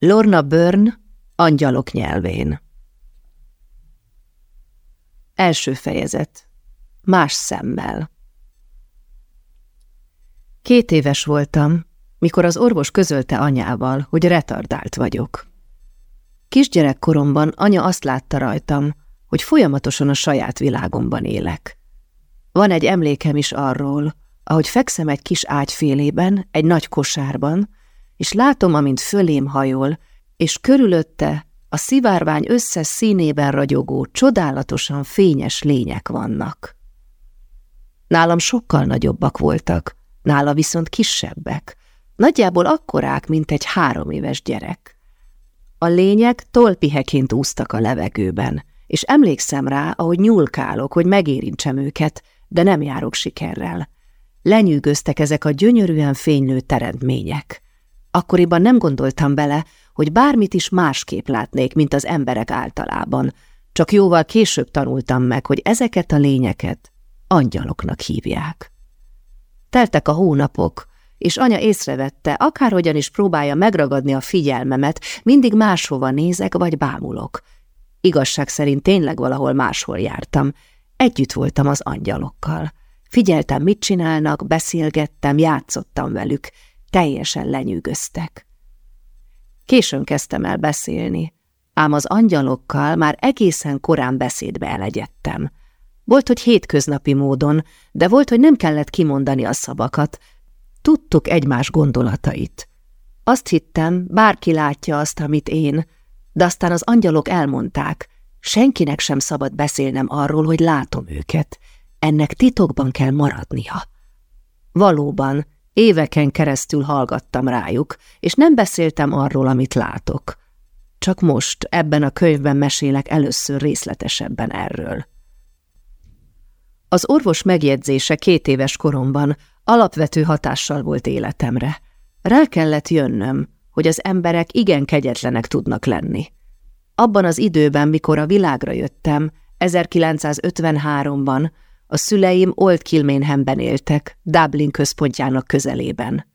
Lorna Byrne, Angyalok nyelvén Első fejezet Más szemmel Két éves voltam, mikor az orvos közölte anyával, hogy retardált vagyok. Kisgyerekkoromban anya azt látta rajtam, hogy folyamatosan a saját világomban élek. Van egy emlékem is arról, ahogy fekszem egy kis ágyfélében, egy nagy kosárban, és látom, amint fölém hajol, és körülötte a szivárvány összes színében ragyogó, csodálatosan fényes lények vannak. Nálam sokkal nagyobbak voltak, nála viszont kisebbek, nagyjából akkorák, mint egy három éves gyerek. A lények tolpiheként úsztak a levegőben, és emlékszem rá, ahogy nyúlkálok, hogy megérintsem őket, de nem járok sikerrel. Lenyűgöztek ezek a gyönyörűen fénylő teremtmények. Akkoriban nem gondoltam bele, hogy bármit is másképp látnék, mint az emberek általában, csak jóval később tanultam meg, hogy ezeket a lényeket angyaloknak hívják. Teltek a hónapok, és anya észrevette, akárhogyan is próbálja megragadni a figyelmemet, mindig máshova nézek vagy bámulok. Igazság szerint tényleg valahol máshol jártam. Együtt voltam az angyalokkal. Figyeltem, mit csinálnak, beszélgettem, játszottam velük. Teljesen lenyűgöztek. Későn kezdtem el beszélni, ám az angyalokkal már egészen korán beszédbe elegyedtem. Volt, hogy hétköznapi módon, de volt, hogy nem kellett kimondani a szavakat. Tudtuk egymás gondolatait. Azt hittem, bárki látja azt, amit én, de aztán az angyalok elmondták, senkinek sem szabad beszélnem arról, hogy látom őket. Ennek titokban kell maradnia. Valóban, éveken keresztül hallgattam rájuk, és nem beszéltem arról, amit látok. Csak most, ebben a könyvben mesélek először részletesebben erről. Az orvos megjegyzése két éves koromban alapvető hatással volt életemre. Rá kellett jönnöm, hogy az emberek igen kegyetlenek tudnak lenni. Abban az időben, mikor a világra jöttem, 1953-ban, a szüleim Old Kilmainhamben éltek, Dublin központjának közelében.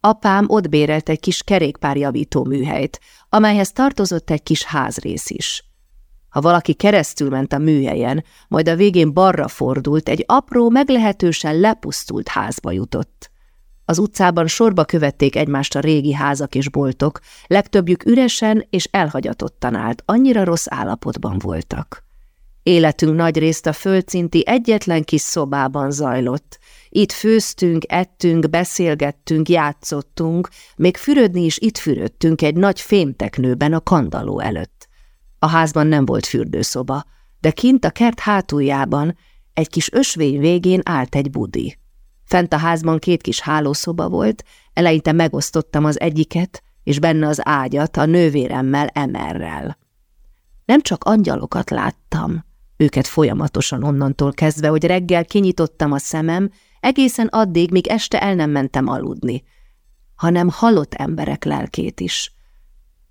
Apám ott bérelt egy kis kerékpárjavító műhelyt, amelyhez tartozott egy kis házrész is. Ha valaki keresztül ment a műhelyen, majd a végén balra fordult, egy apró, meglehetősen lepusztult házba jutott. Az utcában sorba követték egymást a régi házak és boltok, legtöbbjük üresen és elhagyatottan állt, annyira rossz állapotban voltak. Életünk nagy részt a földszinti egyetlen kis szobában zajlott. Itt főztünk, ettünk, beszélgettünk, játszottunk, még fürödni is itt fürödtünk egy nagy fémteknőben a kandaló előtt. A házban nem volt fürdőszoba, de kint a kert hátuljában egy kis ösvény végén állt egy budi. Fent a házban két kis hálószoba volt, eleinte megosztottam az egyiket, és benne az ágyat a nővéremmel Emerrel. Nem csak angyalokat láttam, őket folyamatosan onnantól kezdve, hogy reggel kinyitottam a szemem, egészen addig, míg este el nem mentem aludni, hanem halott emberek lelkét is.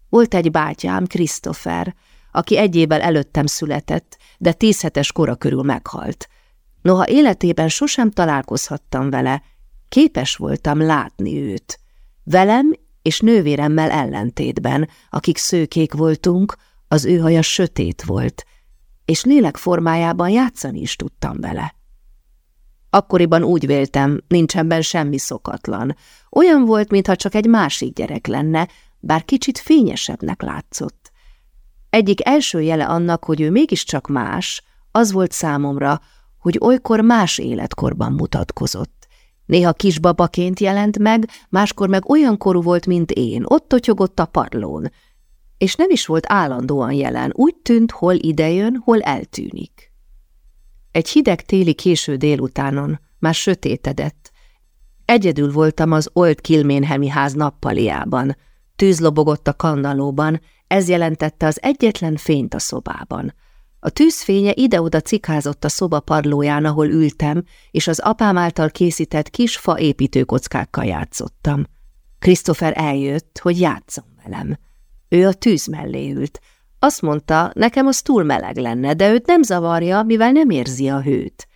Volt egy bátyám, Christopher, aki egy évvel előttem született, de tíz hetes kora körül meghalt. Noha életében sosem találkozhattam vele, képes voltam látni őt. Velem és nővéremmel ellentétben, akik szőkék voltunk, az ő haja sötét volt, és lélek formájában játszani is tudtam vele. Akkoriban úgy véltem, nincs ebben semmi szokatlan. Olyan volt, mintha csak egy másik gyerek lenne, bár kicsit fényesebbnek látszott. Egyik első jele annak, hogy ő mégiscsak más, az volt számomra, hogy olykor más életkorban mutatkozott. Néha kisbabaként jelent meg, máskor meg olyan korú volt, mint én, ott totyogott a padlón, és nem is volt állandóan jelen, úgy tűnt, hol idejön, hol eltűnik. Egy hideg téli késő délutánon már sötétedett. Egyedül voltam az Old Kilménhemi ház nappaliában. Tűz lobogott a kandalóban, ez jelentette az egyetlen fényt a szobában. A tűzfénye ide-oda cikázott a szoba padlóján, ahol ültem, és az apám által készített kis fa építőkockákkal játszottam. Christopher eljött, hogy játszom velem. Ő a tűz mellé ült. Azt mondta, nekem az túl meleg lenne, de őt nem zavarja, mivel nem érzi a hőt.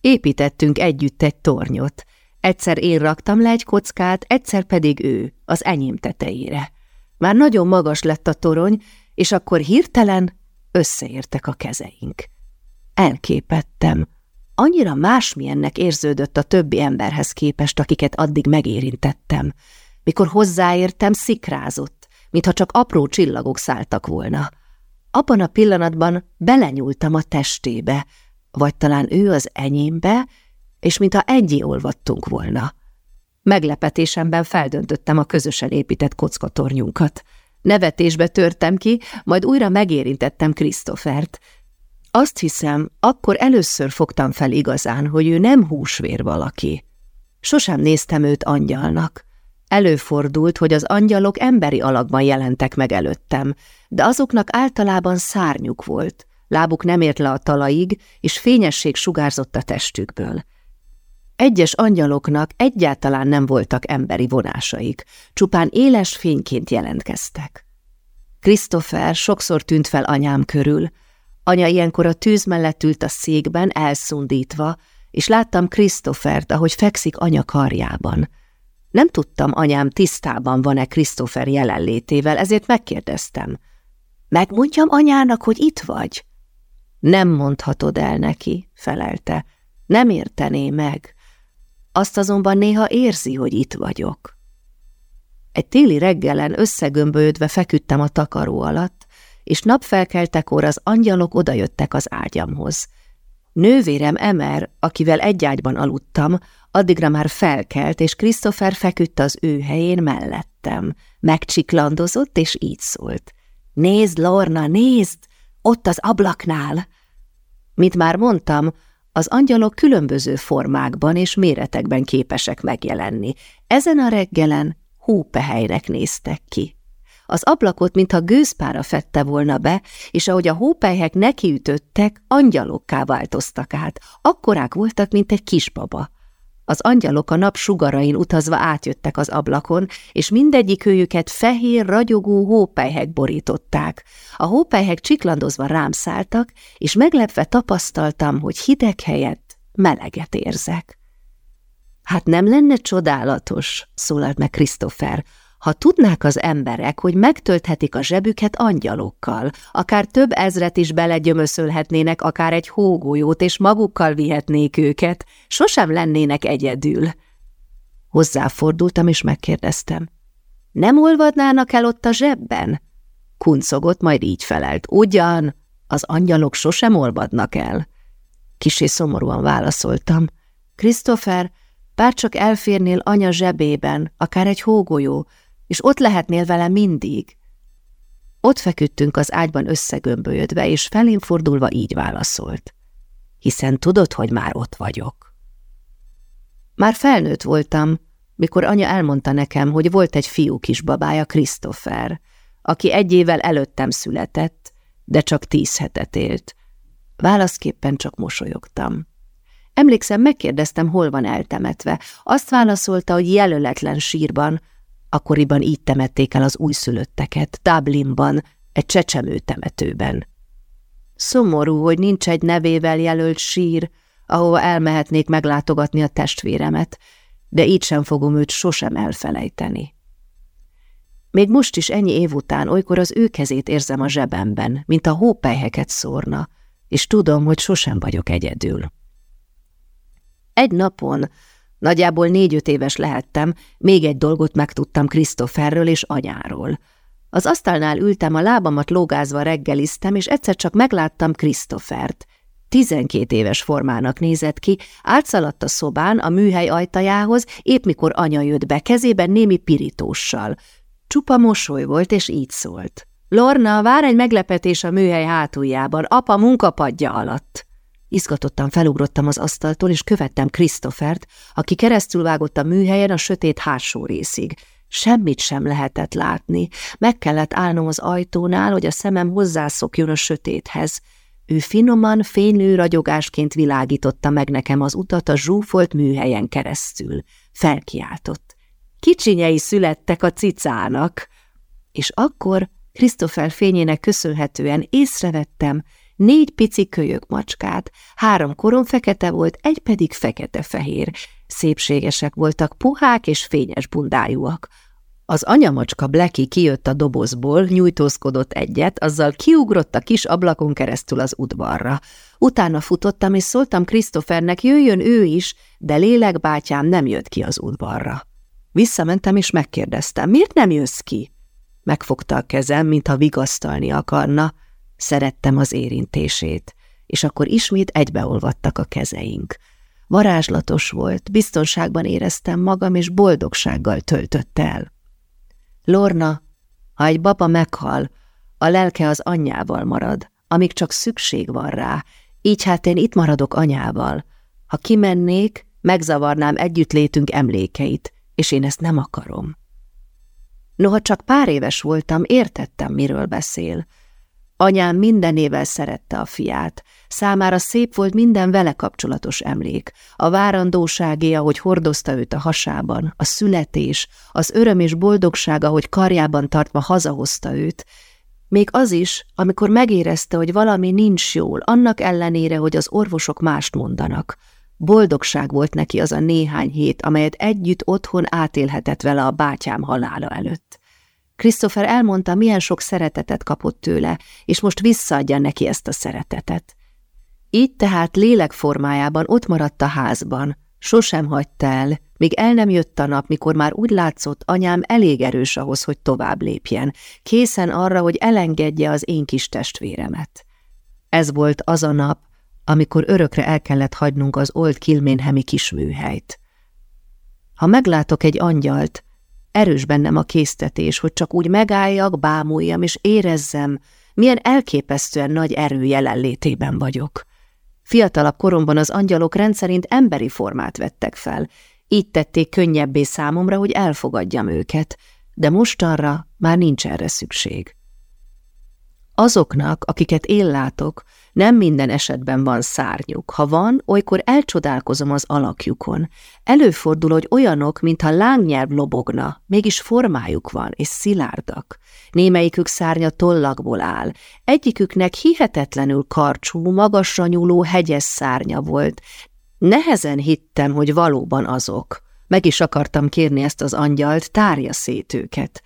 Építettünk együtt egy tornyot. Egyszer én raktam le egy kockát, egyszer pedig ő, az enyém tetejére. Már nagyon magas lett a torony, és akkor hirtelen összeértek a kezeink. Elképettem. Annyira másmilyennek érződött a többi emberhez képest, akiket addig megérintettem. Mikor hozzáértem, szikrázott, mintha csak apró csillagok szálltak volna. Abban a pillanatban belenyúltam a testébe, vagy talán ő az enyémbe, és mintha egyé olvadtunk volna. Meglepetésemben feldöntöttem a közösen épített kockatornyunkat. Nevetésbe törtem ki, majd újra megérintettem Krisztofert. Azt hiszem, akkor először fogtam fel igazán, hogy ő nem húsvér valaki. Sosem néztem őt angyalnak. Előfordult, hogy az angyalok emberi alakban jelentek meg előttem, de azoknak általában szárnyuk volt, lábuk nem ért le a talajig, és fényesség sugárzott a testükből. Egyes angyaloknak egyáltalán nem voltak emberi vonásaik, csupán éles fényként jelentkeztek. Christopher sokszor tűnt fel anyám körül. Anya ilyenkor a tűz mellett ült a székben, elszundítva, és láttam Christophert, ahogy fekszik anya karjában. Nem tudtam, anyám tisztában van-e Christopher jelenlétével, ezért megkérdeztem. Megmondjam anyának, hogy itt vagy? Nem mondhatod el neki, felelte. Nem értené meg. Azt azonban néha érzi, hogy itt vagyok. Egy téli reggelen összegömbölyödve feküdtem a takaró alatt, és napfelkeltekor az angyalok odajöttek az ágyamhoz. Nővérem Emer, akivel egy ágyban aludtam, addigra már felkelt, és Christopher feküdt az ő helyén mellettem. Megcsiklandozott, és így szólt. Nézd, Lorna, nézd! Ott az ablaknál! Mint már mondtam, az angyalok különböző formákban és méretekben képesek megjelenni. Ezen a reggelen hópehelynek néztek ki. Az ablakot, mintha gőzpára fette volna be, és ahogy a hópelyhek nekiütöttek, angyalokká változtak át. Akkorák voltak, mint egy kisbaba. Az angyalok a nap sugarain utazva átjöttek az ablakon, és mindegyik őjüket fehér, ragyogó hópelyhek borították. A hópelyhek csiklandozva rám szálltak, és meglepve tapasztaltam, hogy hideg helyett meleget érzek. Hát nem lenne csodálatos, szólalt meg Christopher, ha tudnák az emberek, hogy megtölthetik a zsebüket angyalokkal, akár több ezret is belegyömöszölhetnének akár egy hógolyót, és magukkal vihetnék őket, sosem lennének egyedül. Hozzáfordultam, és megkérdeztem. Nem olvadnának el ott a zsebben? Kuncogott, majd így felelt. Ugyan, az angyalok sosem olvadnak el. Kisé szomorúan válaszoltam. Christopher, bárcsak elférnél anya zsebében, akár egy hógolyó, és ott lehetnél vele mindig. Ott feküdtünk az ágyban összegömbölyödve, és felém fordulva így válaszolt. Hiszen tudod, hogy már ott vagyok. Már felnőtt voltam, mikor anya elmondta nekem, hogy volt egy fiú kisbabája, Christopher, aki egy évvel előttem született, de csak tíz hetet élt. Válaszképpen csak mosolyogtam. Emlékszem, megkérdeztem, hol van eltemetve. Azt válaszolta, hogy jelöletlen sírban, Akkoriban így temették el az újszülötteket, Dublinban, egy csecsemő temetőben. Szomorú, hogy nincs egy nevével jelölt sír, ahova elmehetnék meglátogatni a testvéremet, de így sem fogom őt sosem elfelejteni. Még most is ennyi év után olykor az ő kezét érzem a zsebemben, mint a hópelyheket szórna, és tudom, hogy sosem vagyok egyedül. Egy napon, Nagyjából négy-öt éves lehettem, még egy dolgot megtudtam Krisztoferről és anyáról. Az asztalnál ültem, a lábamat lógázva reggeliztem, és egyszer csak megláttam Krisztofert. Tizenkét éves formának nézett ki, átszaladt a szobán a műhely ajtajához, épp mikor anya jött be, kezében némi pirítóssal. Csupa mosoly volt, és így szólt. Lorna, vár egy meglepetés a műhely hátuljában, apa munkapadja alatt. Izgatottan felugrottam az asztaltól, és követtem Christophert, aki keresztülvágott a műhelyen a sötét hátsó részig. Semmit sem lehetett látni. Meg kellett állnom az ajtónál, hogy a szemem hozzászokjon a sötéthez. Ő finoman, fénylő ragyogásként világította meg nekem az utat a zsúfolt műhelyen keresztül. Felkiáltott. Kicsinyei születtek a cicának. És akkor Christopher fényének köszönhetően észrevettem, négy pici kölyök macskát, három korom fekete volt, egy pedig fekete-fehér. Szépségesek voltak, puhák és fényes bundájúak. Az anyamacska Blacky kijött a dobozból, nyújtózkodott egyet, azzal kiugrott a kis ablakon keresztül az udvarra. Utána futottam, és szóltam Christophernek, jöjjön ő is, de lélekbátyám nem jött ki az udvarra. Visszamentem, és megkérdeztem, miért nem jössz ki? Megfogta a kezem, mintha vigasztalni akarna. Szerettem az érintését, és akkor ismét egybeolvadtak a kezeink. Varázslatos volt, biztonságban éreztem magam, és boldogsággal töltött el. Lorna, ha egy baba meghal, a lelke az anyjával marad, amíg csak szükség van rá, így hát én itt maradok anyával. Ha kimennék, megzavarnám együttlétünk emlékeit, és én ezt nem akarom. Noha csak pár éves voltam, értettem, miről beszél. Anyám mindenével szerette a fiát. Számára szép volt minden vele kapcsolatos emlék. A várandóságé, ahogy hordozta őt a hasában, a születés, az öröm és boldogság, ahogy karjában tartva hazahozta őt, még az is, amikor megérezte, hogy valami nincs jól, annak ellenére, hogy az orvosok mást mondanak. Boldogság volt neki az a néhány hét, amelyet együtt otthon átélhetett vele a bátyám halála előtt. Christopher elmondta, milyen sok szeretetet kapott tőle, és most visszaadja neki ezt a szeretetet. Így tehát lélek formájában ott maradt a házban, sosem hagyta el, míg el nem jött a nap, mikor már úgy látszott, anyám elég erős ahhoz, hogy tovább lépjen, készen arra, hogy elengedje az én kis testvéremet. Ez volt az a nap, amikor örökre el kellett hagynunk az Old Kilménhemi kisműhelyt. Ha meglátok egy angyalt, erős bennem a késztetés, hogy csak úgy megálljak, bámuljam és érezzem, milyen elképesztően nagy erő jelenlétében vagyok. Fiatalabb koromban az angyalok rendszerint emberi formát vettek fel, így tették könnyebbé számomra, hogy elfogadjam őket, de mostanra már nincs erre szükség. Azoknak, akiket én látok, nem minden esetben van szárnyuk. Ha van, olykor elcsodálkozom az alakjukon. Előfordul, hogy olyanok, mintha lángnyelv lobogna, mégis formájuk van, és szilárdak. Némelyikük szárnya tollakból áll. Egyiküknek hihetetlenül karcsú, magasra nyúló hegyes szárnya volt. Nehezen hittem, hogy valóban azok. Meg is akartam kérni ezt az angyalt, tárja szét őket.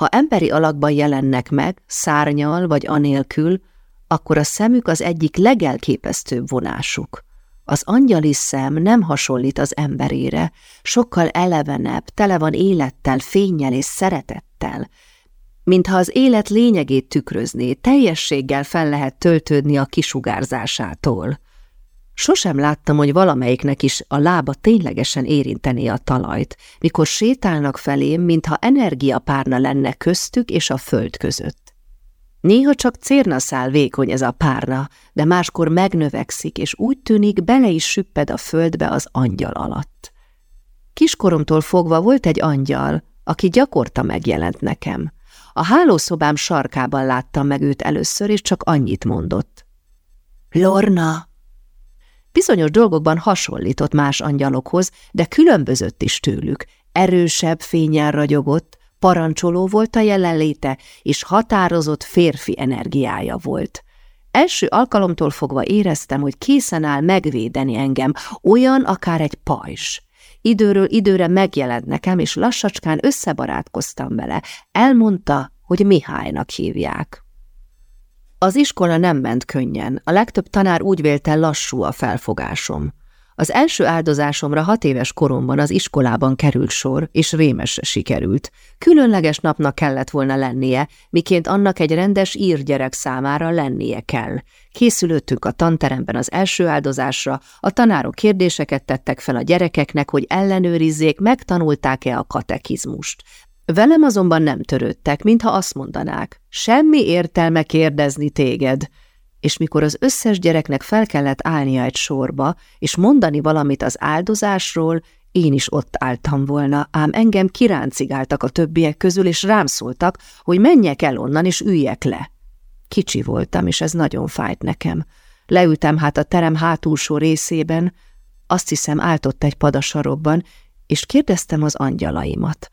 Ha emberi alakban jelennek meg, szárnyal vagy anélkül, akkor a szemük az egyik legelképesztőbb vonásuk. Az angyali szem nem hasonlít az emberére, sokkal elevenebb, tele van élettel, fényjel és szeretettel, mintha az élet lényegét tükrözné, teljességgel fel lehet töltődni a kisugárzásától. Sosem láttam, hogy valamelyiknek is a lába ténylegesen érinteni a talajt, mikor sétálnak felém, mintha energiapárna lenne köztük és a föld között. Néha csak cérnaszál vékony ez a párna, de máskor megnövekszik, és úgy tűnik, bele is süpped a földbe az angyal alatt. Kiskoromtól fogva volt egy angyal, aki gyakorta megjelent nekem. A hálószobám sarkában láttam meg őt először, és csak annyit mondott. Lorna! Bizonyos dolgokban hasonlított más angyalokhoz, de különbözött is tőlük. Erősebb fényen ragyogott, parancsoló volt a jelenléte, és határozott férfi energiája volt. Első alkalomtól fogva éreztem, hogy készen áll megvédeni engem, olyan akár egy pajzs. Időről időre megjelent nekem, és lassacskán összebarátkoztam vele. Elmondta, hogy Mihálynak hívják. Az iskola nem ment könnyen, a legtöbb tanár úgy vélte lassú a felfogásom. Az első áldozásomra hat éves koromban az iskolában került sor, és rémesre sikerült. Különleges napnak kellett volna lennie, miként annak egy rendes írgyerek számára lennie kell. Készülöttünk a tanteremben az első áldozásra, a tanárok kérdéseket tettek fel a gyerekeknek, hogy ellenőrizzék, megtanulták-e a katekizmust. Velem azonban nem törődtek, mintha azt mondanák, semmi értelme kérdezni téged, és mikor az összes gyereknek fel kellett állnia egy sorba, és mondani valamit az áldozásról, én is ott álltam volna, ám engem kiráncigáltak a többiek közül, és rám szóltak, hogy menjek el onnan, és üljek le. Kicsi voltam, és ez nagyon fájt nekem. Leültem hát a terem hátulsó részében, azt hiszem áltott egy padasarokban, és kérdeztem az angyalaimat.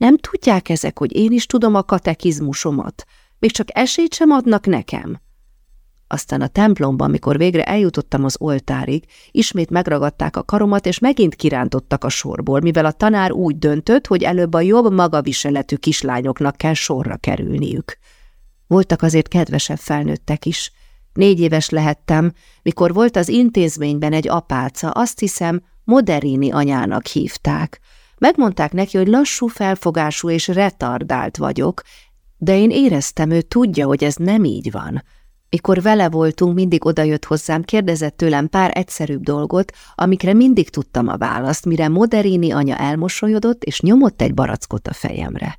Nem tudják ezek, hogy én is tudom a katekizmusomat? Még csak esélyt sem adnak nekem? Aztán a templomban, mikor végre eljutottam az oltárig, ismét megragadták a karomat, és megint kirántottak a sorból, mivel a tanár úgy döntött, hogy előbb a jobb magaviseletű kislányoknak kell sorra kerülniük. Voltak azért kedvesebb felnőttek is. Négy éves lehettem, mikor volt az intézményben egy apáca, azt hiszem, Moderini anyának hívták. Megmondták neki, hogy lassú felfogású és retardált vagyok, de én éreztem, ő tudja, hogy ez nem így van. Mikor vele voltunk, mindig odajött hozzám, kérdezett tőlem pár egyszerűbb dolgot, amikre mindig tudtam a választ, mire Moderini anya elmosolyodott, és nyomott egy barackot a fejemre.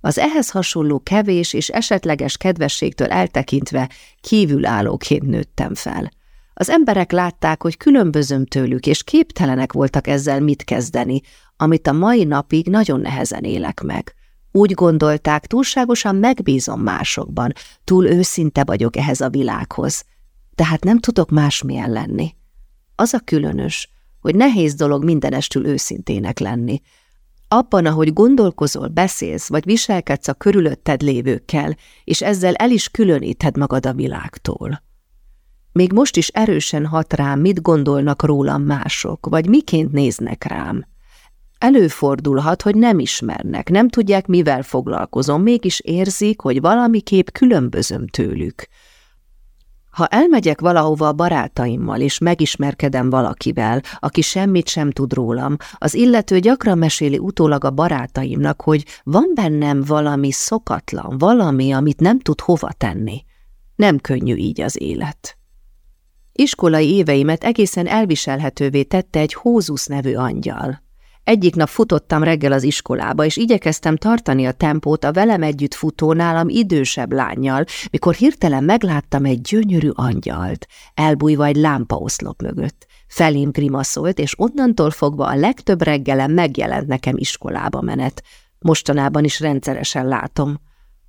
Az ehhez hasonló kevés és esetleges kedvességtől eltekintve kívülállóként nőttem fel. Az emberek látták, hogy különbözöm tőlük, és képtelenek voltak ezzel mit kezdeni, amit a mai napig nagyon nehezen élek meg. Úgy gondolták, túlságosan megbízom másokban, túl őszinte vagyok ehhez a világhoz, tehát nem tudok másmilyen lenni. Az a különös, hogy nehéz dolog mindenestül őszintének lenni. Abban, ahogy gondolkozol, beszélsz, vagy viselkedsz a körülötted lévőkkel, és ezzel el is különíted magad a világtól. Még most is erősen hat rám, mit gondolnak rólam mások, vagy miként néznek rám. Előfordulhat, hogy nem ismernek, nem tudják, mivel foglalkozom, mégis érzik, hogy valamiképp különbözöm tőlük. Ha elmegyek valahova a barátaimmal, és megismerkedem valakivel, aki semmit sem tud rólam, az illető gyakran meséli utólag a barátaimnak, hogy van bennem valami szokatlan, valami, amit nem tud hova tenni. Nem könnyű így az élet. Iskolai éveimet egészen elviselhetővé tette egy Hózusz nevű angyal. Egyik nap futottam reggel az iskolába, és igyekeztem tartani a tempót a velem együtt futó nálam idősebb lányjal, mikor hirtelen megláttam egy gyönyörű angyalt, elbújva egy lámpaoszlop mögött. Felém grimaszolt, és onnantól fogva a legtöbb reggelen megjelent nekem iskolába menet. Mostanában is rendszeresen látom.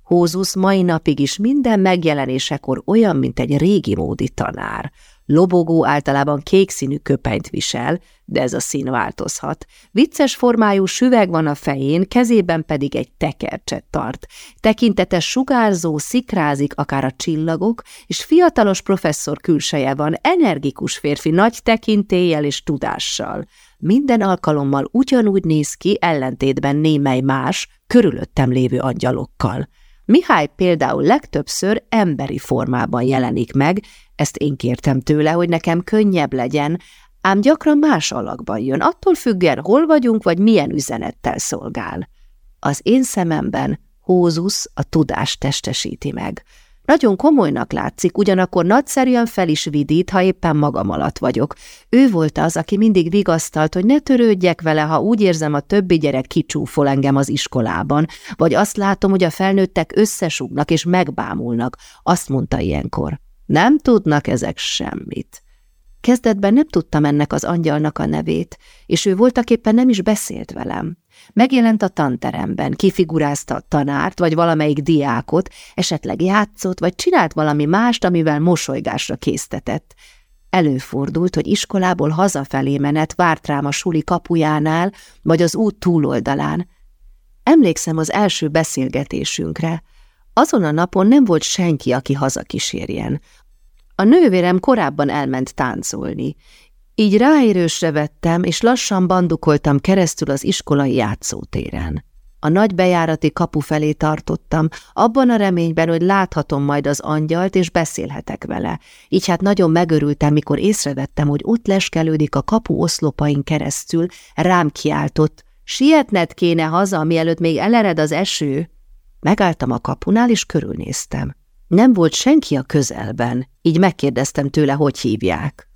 Hózusz mai napig is minden megjelenésekor olyan, mint egy régi módi tanár – Lobogó általában kék színű köpenyt visel, de ez a szín változhat. Vicces formájú süveg van a fején, kezében pedig egy tekercset tart. Tekintetes sugárzó, szikrázik akár a csillagok, és fiatalos professzor külseje van, energikus férfi nagy tekintéllyel és tudással. Minden alkalommal ugyanúgy néz ki, ellentétben némely más, körülöttem lévő angyalokkal. Mihály például legtöbbször emberi formában jelenik meg, ezt én kértem tőle, hogy nekem könnyebb legyen, ám gyakran más alakban jön, attól függően hol vagyunk, vagy milyen üzenettel szolgál. Az én szememben Hózusz a tudást testesíti meg. Nagyon komolynak látszik, ugyanakkor nagyszerűen fel is vidít, ha éppen magam alatt vagyok. Ő volt az, aki mindig vigasztalt, hogy ne törődjek vele, ha úgy érzem, a többi gyerek kicsúfol engem az iskolában, vagy azt látom, hogy a felnőttek összesugnak és megbámulnak. Azt mondta ilyenkor. Nem tudnak ezek semmit. Kezdetben nem tudtam ennek az angyalnak a nevét, és ő voltaképpen nem is beszélt velem. Megjelent a tanteremben, kifigurázta a tanárt, vagy valamelyik diákot, esetleg játszott, vagy csinált valami mást, amivel mosolygásra késztetett. Előfordult, hogy iskolából hazafelé menet várt rám a suli kapujánál, vagy az út túloldalán. Emlékszem az első beszélgetésünkre. Azon a napon nem volt senki, aki hazakísérjen. A nővérem korábban elment táncolni. Így ráérősre vettem, és lassan bandukoltam keresztül az iskolai játszótéren. A nagy bejárati kapu felé tartottam, abban a reményben, hogy láthatom majd az angyalt, és beszélhetek vele. Így hát nagyon megörültem, mikor észrevettem, hogy ott leskelődik a kapu oszlopain keresztül, rám kiáltott, sietned kéne haza, mielőtt még elered az eső. Megálltam a kapunál, és körülnéztem. Nem volt senki a közelben, így megkérdeztem tőle, hogy hívják.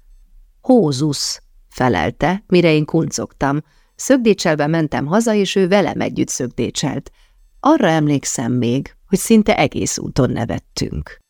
Hózusz, felelte, mire én kuncogtam. Szögdécselve mentem haza, és ő velem együtt szögdécselt. Arra emlékszem még, hogy szinte egész úton nevettünk.